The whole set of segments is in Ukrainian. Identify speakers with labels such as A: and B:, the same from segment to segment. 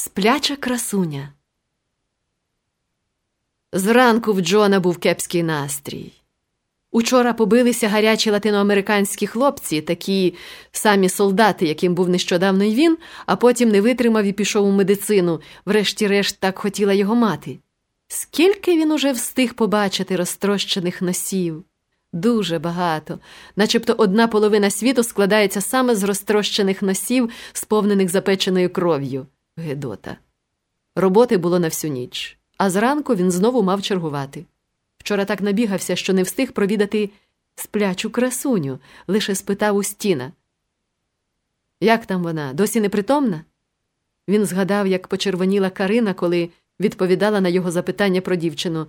A: Спляча красуня. Зранку в Джона був кепський настрій. Учора побилися гарячі латиноамериканські хлопці, такі самі солдати, яким був нещодавно й він, а потім не витримав і пішов у медицину, врешті-решт так хотіла його мати. Скільки він уже встиг побачити розтрощених носів? Дуже багато, начебто одна половина світу складається саме з розтрощених носів, сповнених запеченою кров'ю. Гедота. Роботи було на всю ніч, а зранку він знову мав чергувати. Вчора так набігався, що не встиг провідати сплячу красуню, лише спитав у стіна. Як там вона? Досі непритомна? Він згадав, як почервоніла Карина, коли відповідала на його запитання про дівчину.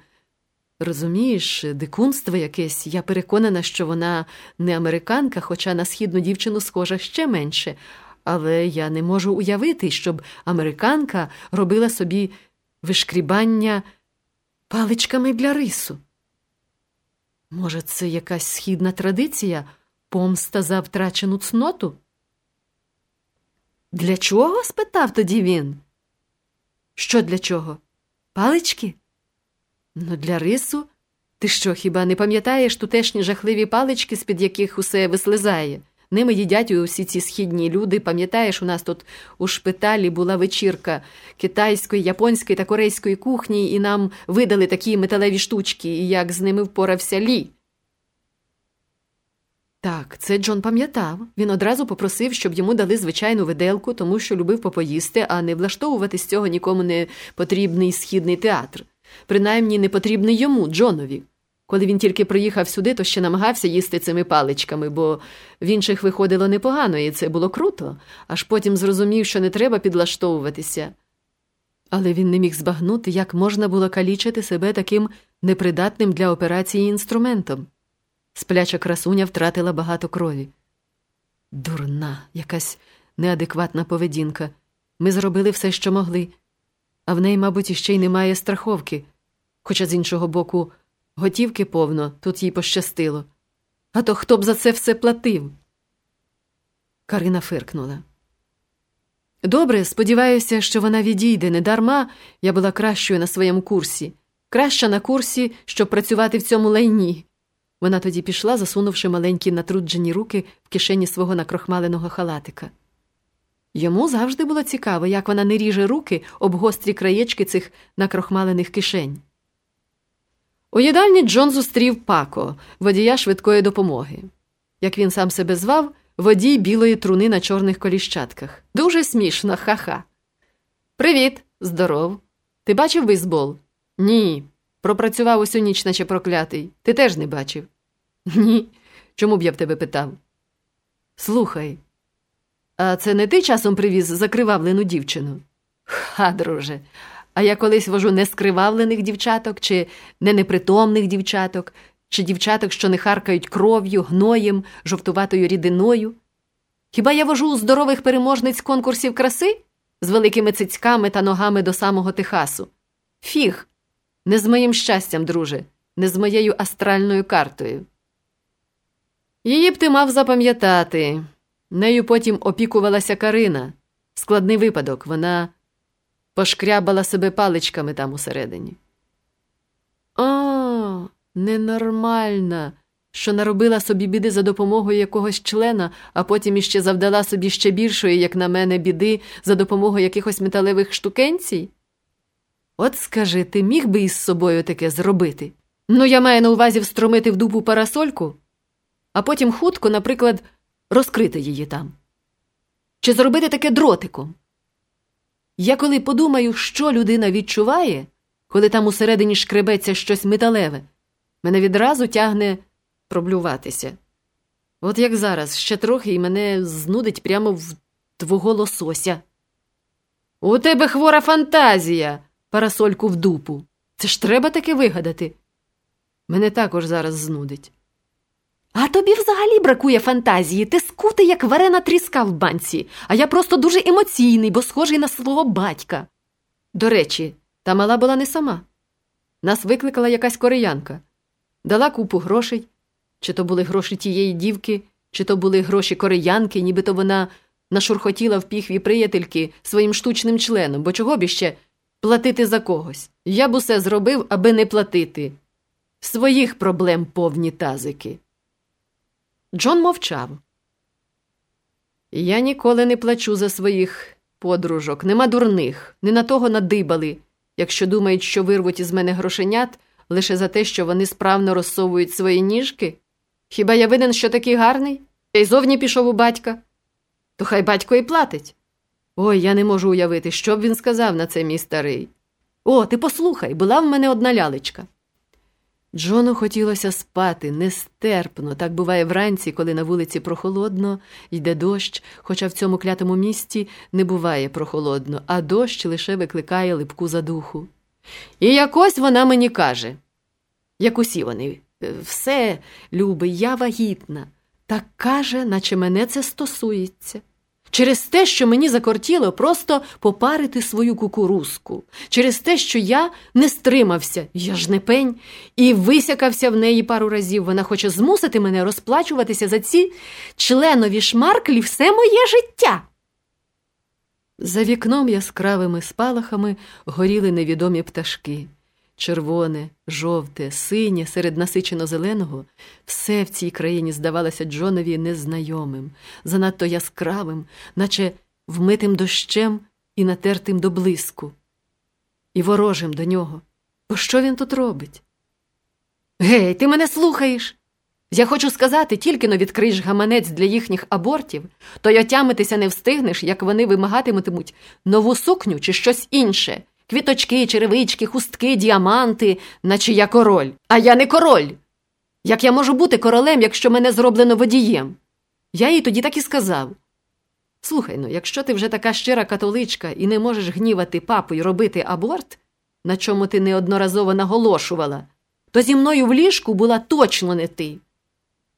A: Розумієш, дикунство якесь, я переконана, що вона не американка, хоча на східну дівчину схожа ще менше, але я не можу уявити, щоб американка робила собі вишкрібання паличками для рису. Може, це якась східна традиція, помста за втрачену цноту? Для чого? спитав тоді він. Що для чого? Палички? Ну, для рису. Ти що, хіба не пам'ятаєш тутешні жахливі палички, з під яких усе вислизає? Ними їдять усі ці східні люди. Пам'ятаєш, у нас тут у шпиталі була вечірка китайської, японської та корейської кухні, і нам видали такі металеві штучки, і як з ними впорався Лі. Так, це Джон пам'ятав. Він одразу попросив, щоб йому дали звичайну виделку, тому що любив попоїсти, а не влаштовувати з цього нікому не потрібний східний театр. Принаймні не потрібний йому, Джонові. Коли він тільки приїхав сюди, то ще намагався їсти цими паличками, бо в інших виходило непогано, і це було круто, аж потім зрозумів, що не треба підлаштовуватися. Але він не міг збагнути, як можна було калічити себе таким непридатним для операції інструментом. Спляча красуня втратила багато крові. Дурна, якась неадекватна поведінка. Ми зробили все, що могли, а в неї, мабуть, іще й немає страховки, хоча з іншого боку. Готівки повно, тут їй пощастило. А то хто б за це все платив? Карина фиркнула. Добре, сподіваюся, що вона відійде. Недарма я була кращою на своєму курсі, краща на курсі, щоб працювати в цьому лайні. Вона тоді пішла, засунувши маленькі натруджені руки в кишені свого накрохмаленого халатика. Йому завжди було цікаво, як вона не ріже руки об гострі краєчки цих накрохмалених кишень. У їдальні Джон зустрів пако, водія швидкої допомоги. Як він сам себе звав, водій білої труни на чорних коліщатках. Дуже смішно, ха-ха. Привіт, здоров. Ти бачив бейсбол? Ні. Пропрацював усю ніч, наче проклятий. Ти теж не бачив? Ні. Чому б я в тебе питав? Слухай, а це не ти часом привіз закривавлену дівчину? Ха, друже. А я колись вожу нескривавлених дівчаток, чи не непритомних дівчаток, чи дівчаток, що не харкають кров'ю, гноєм, жовтуватою рідиною. Хіба я вожу здорових переможниць конкурсів краси з великими цицьками та ногами до самого Техасу? Фіг, не з моїм щастям, друже, не з моєю астральною картою. Її б ти мав запам'ятати. Нею потім опікувалася Карина. Складний випадок, вона пошкрябала себе паличками там усередині. А, ненормальна, що наробила собі біди за допомогою якогось члена, а потім іще завдала собі ще більшої, як на мене, біди за допомогою якихось металевих штукенцій? От скажи, ти міг би із собою таке зробити? Ну, я маю на увазі встромити в дупу парасольку, а потім хутко, наприклад, розкрити її там. Чи зробити таке дротиком? Я коли подумаю, що людина відчуває, коли там усередині шкребеться щось металеве, мене відразу тягне проблюватися. От як зараз ще трохи і мене знудить прямо в твого лосося. У тебе хвора фантазія, парасольку в дупу. Це ж треба таке вигадати. Мене також зараз знудить. А тобі взагалі бракує фантазії. Ти скутий, як варена тріска в банці, а я просто дуже емоційний, бо схожий на свого батька. До речі, та мала була не сама. Нас викликала якась кореянка, дала купу грошей, чи то були гроші тієї дівки, чи то були гроші кореянки, нібито вона нашурхотіла в піхві приятельки своїм штучним членом, бо чого б іще платити за когось? Я б усе зробив, аби не платити. Своїх проблем повні тазики. Джон мовчав. Я ніколи не плачу за своїх подружок, нема дурних, не на того надибали, якщо думають, що вирвуть із мене грошенят лише за те, що вони справно розсовують свої ніжки. Хіба я винен, що такий гарний? Я й зовні пішов у батька. То хай батько і платить. Ой, я не можу уявити, що б він сказав на це, мій старий. О, ти послухай, була в мене одна лялечка. Джону хотілося спати нестерпно. Так буває вранці, коли на вулиці прохолодно, йде дощ, хоча в цьому клятому місті не буває прохолодно, а дощ лише викликає липку задуху. І якось вона мені каже, як усі вони, «Е, все, любий, я вагітна, так каже, наче мене це стосується. Через те, що мені закортіло просто попарити свою кукурузку, через те, що я не стримався, я ж не пень, і висякався в неї пару разів. Вона хоче змусити мене розплачуватися за ці членові шмарклі все моє життя. За вікном яскравими спалахами горіли невідомі пташки. Червоне, жовте, синє, серед насичено зеленого, все в цій країні здавалося Джонові незнайомим, занадто яскравим, наче вмитим дощем і натертим до блиску, і ворожим до нього. Бо що він тут робить? Гей, ти мене слухаєш? Я хочу сказати, тільки но відкриєш гаманець для їхніх абортів, то й отямитися не встигнеш, як вони вимагатимуть нову сукню чи щось інше. Квіточки, черевички, хустки, діаманти, наче я король. А я не король. Як я можу бути королем, якщо мене зроблено водієм? Я їй тоді так і сказав. Слухай ну, якщо ти вже така щира католичка і не можеш гнівати папу й робити аборт, на чому ти неодноразово наголошувала, то зі мною в ліжку була точно не ти.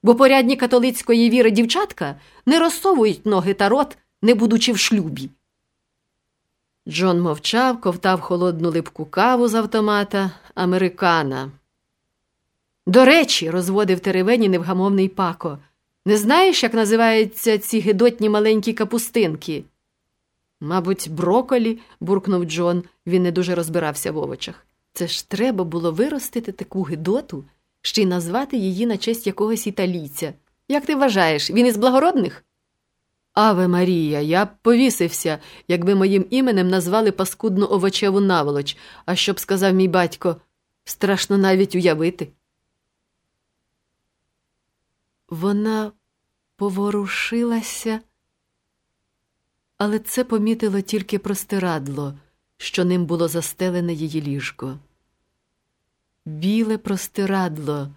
A: Бо порядні католицької віри дівчатка не розсовують ноги та рот, не будучи в шлюбі. Джон мовчав, ковтав холодну липку каву з автомата американа. До речі, розводив теревені невгамовний пако. Не знаєш, як називаються ці гидотні маленькі капустинки? Мабуть, броколі, буркнув Джон, він не дуже розбирався в овочах. Це ж треба було виростити таку гидоту, ще й назвати її на честь якогось італійця. Як ти вважаєш, він із благородних? Аве Марія, я б повісився, якби моїм іменем назвали паскудну овочеву наволоч, а що б сказав мій батько, страшно навіть уявити. Вона поворушилася, але це помітило тільки простирадло, що ним було застелене її ліжко. Біле простирадло,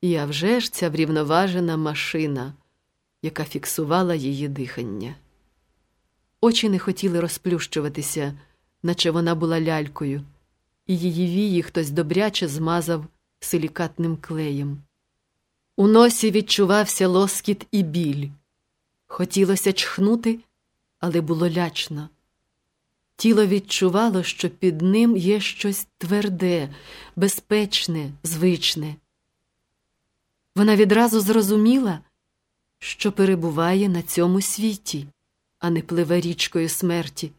A: і а вже ж ця врівноважена машина яка фіксувала її дихання. Очі не хотіли розплющуватися, наче вона була лялькою, і її вії хтось добряче змазав силікатним клеєм. У носі відчувався лоскіт і біль. Хотілося чхнути, але було лячно. Тіло відчувало, що під ним є щось тверде, безпечне, звичне. Вона відразу зрозуміла, що перебуває на цьому світі, а не пливе річкою смерті.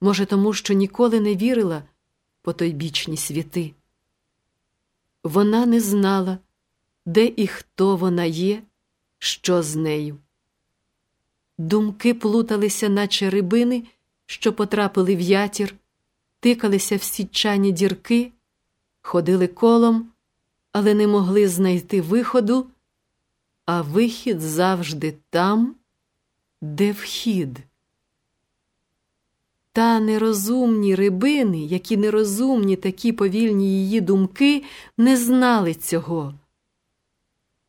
A: Може, тому що ніколи не вірила по той бічні світи. Вона не знала, де і хто вона є, що з нею. Думки плуталися, наче рибини, що потрапили в ятір, тикалися в січані дірки, ходили колом, але не могли знайти виходу а вихід завжди там, де вхід. Та нерозумні рибини, які нерозумні такі повільні її думки, не знали цього.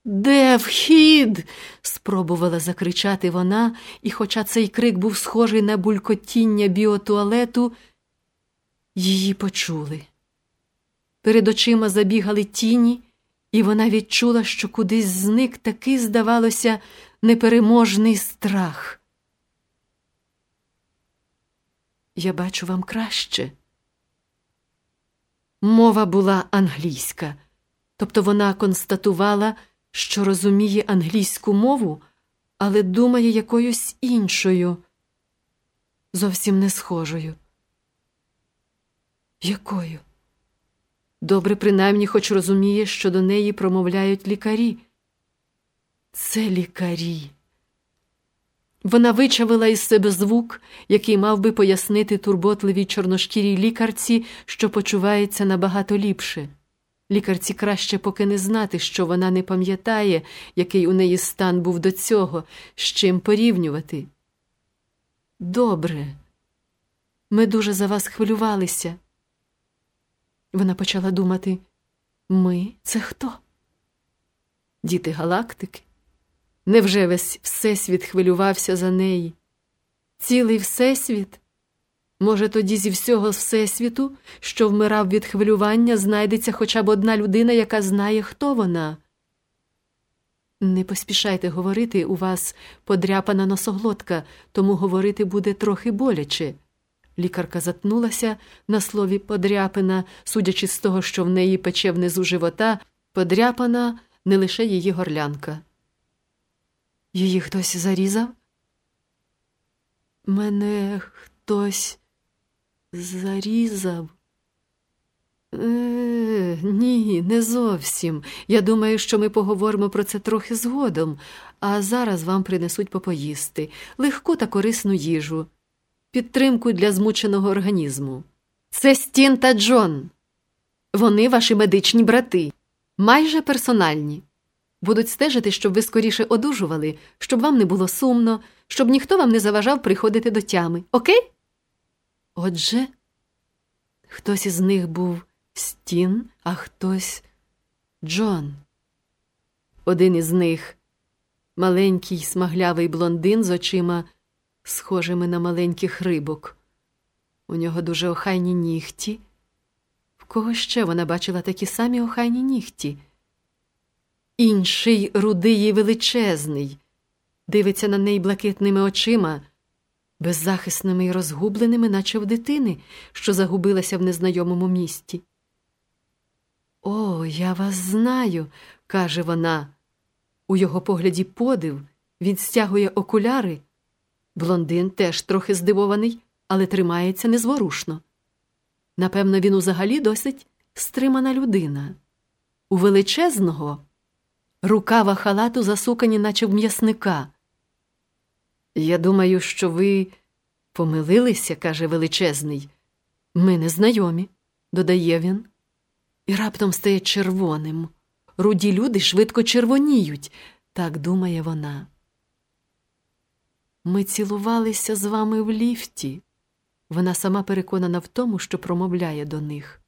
A: Де вхід? спробувала закричати вона, і, хоча цей крик був схожий на булькотіння біотуалету, її почули. Перед очима забігали тіні, і вона відчула, що кудись зник такий, здавалося, непереможний страх. Я бачу вам краще. Мова була англійська, тобто вона констатувала, що розуміє англійську мову, але думає якоюсь іншою, зовсім не схожою. Якою? Добре, принаймні, хоч розуміє, що до неї промовляють лікарі. Це лікарі. Вона вичавила із себе звук, який мав би пояснити турботливій чорношкірій лікарці, що почувається набагато ліпше. Лікарці краще поки не знати, що вона не пам'ятає, який у неї стан був до цього, з чим порівнювати. Добре, ми дуже за вас хвилювалися. Вона почала думати ми це хто? Діти галактики? Невже весь Всесвіт хвилювався за неї? Цілий Всесвіт? Може, тоді зі всього Всесвіту, що вмирав від хвилювання, знайдеться хоча б одна людина, яка знає, хто вона? Не поспішайте говорити, у вас подряпана носоглотка, тому говорити буде трохи боляче. Лікарка затнулася на слові подряпина, судячи з того, що в неї пече внизу живота, подряпана не лише її горлянка. Її хтось зарізав? Мене хтось зарізав. Е, Ні, не зовсім. Я думаю, що ми поговоримо про це трохи згодом, а зараз вам принесуть попоїсти легку та корисну їжу, підтримку для змученого організму. Це Стін та Джон. Вони ваші медичні брати, майже персональні. Будуть стежити, щоб ви скоріше одужували, щоб вам не було сумно, щоб ніхто вам не заважав приходити до тями. Окей? Отже, хтось із них був Стін, а хтось Джон. Один із них маленький смаглявий блондин з очима, схожими на маленьких рибок. У нього дуже охайні нігті. В кого ще вона бачила такі самі охайні нігті? Інший рудий і величезний, дивиться на неї блакитними очима, беззахисними й розгубленими, наче в дитини, що загубилася в незнайомому місті. О, я вас знаю, каже вона. У його погляді подив, він стягує окуляри. Блондин теж трохи здивований, але тримається незворушно. Напевно, він узагалі досить стримана людина. У величезного рукава халату засукані, наче в м'ясника. Я думаю, що ви помилилися, каже величезний. Ми не знайомі, додає він, і раптом стає червоним. Руді люди швидко червоніють, так думає вона. Ми цілувалися з вами в ліфті. Вона сама переконана в тому, що промовляє до них.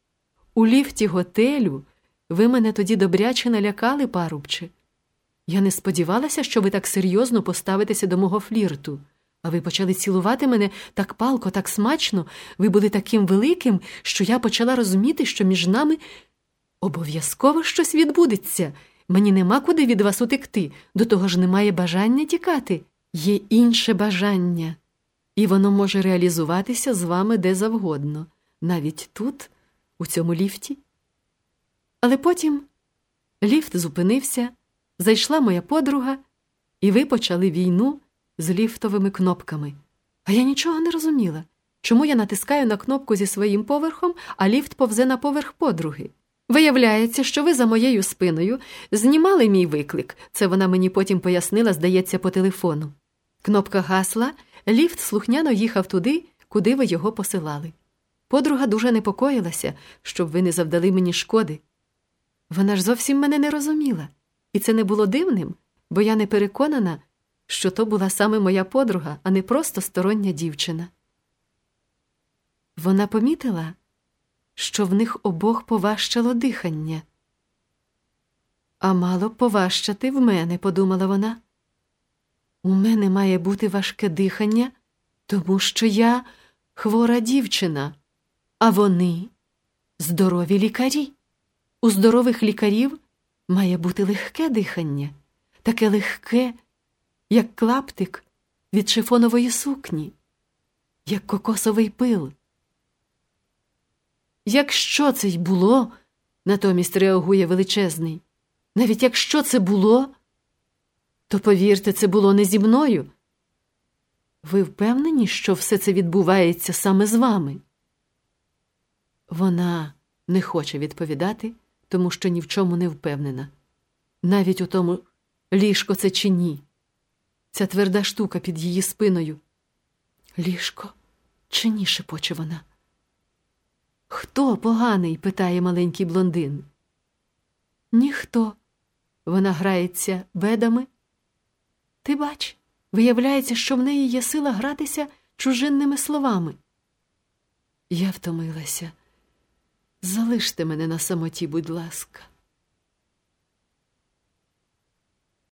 A: У ліфті готелю ви мене тоді добряче налякали, парубче. Я не сподівалася, що ви так серйозно поставитеся до мого флірту, а ви почали цілувати мене так палко, так смачно, ви були таким великим, що я почала розуміти, що між нами обов'язково щось відбудеться. Мені нема куди від вас утекти, до того ж немає бажання тікати. Є інше бажання, і воно може реалізуватися з вами де завгодно, навіть тут, у цьому ліфті. Але потім ліфт зупинився, зайшла моя подруга, і ви почали війну з ліфтовими кнопками. А я нічого не розуміла, чому я натискаю на кнопку зі своїм поверхом, а ліфт повзе на поверх подруги. Виявляється, що ви за моєю спиною знімали мій виклик. Це вона мені потім пояснила, здається, по телефону. Кнопка гасла, ліфт слухняно їхав туди, куди ви його посилали. Подруга дуже непокоїлася, щоб ви не завдали мені шкоди. Вона ж зовсім мене не розуміла, і це не було дивним, бо я не переконана, що то була саме моя подруга, а не просто стороння дівчина. Вона помітила, що в них обох поважчало дихання. А мало поважчати в мене, подумала вона. У мене має бути важке дихання, тому що я хвора дівчина, а вони здорові лікарі. У здорових лікарів має бути легке дихання, таке легке, як клаптик від шифонової сукні, як кокосовий пил. Якщо це й було, натомість реагує величезний, навіть якщо це було, То повірте, це було не зі мною. Ви впевнені, що все це відбувається саме з вами? Вона не хоче відповідати, тому що ні в чому не впевнена. Навіть у тому, ліжко це чи ні. Ця тверда штука під її спиною. Ліжко чи ні, шепоче вона. Хто поганий? питає маленький блондин. Ніхто. Вона грається бедами. Ти бач, виявляється, що в неї є сила гратися чужинними словами. Я втомилася. Залиште мене на самоті, будь ласка.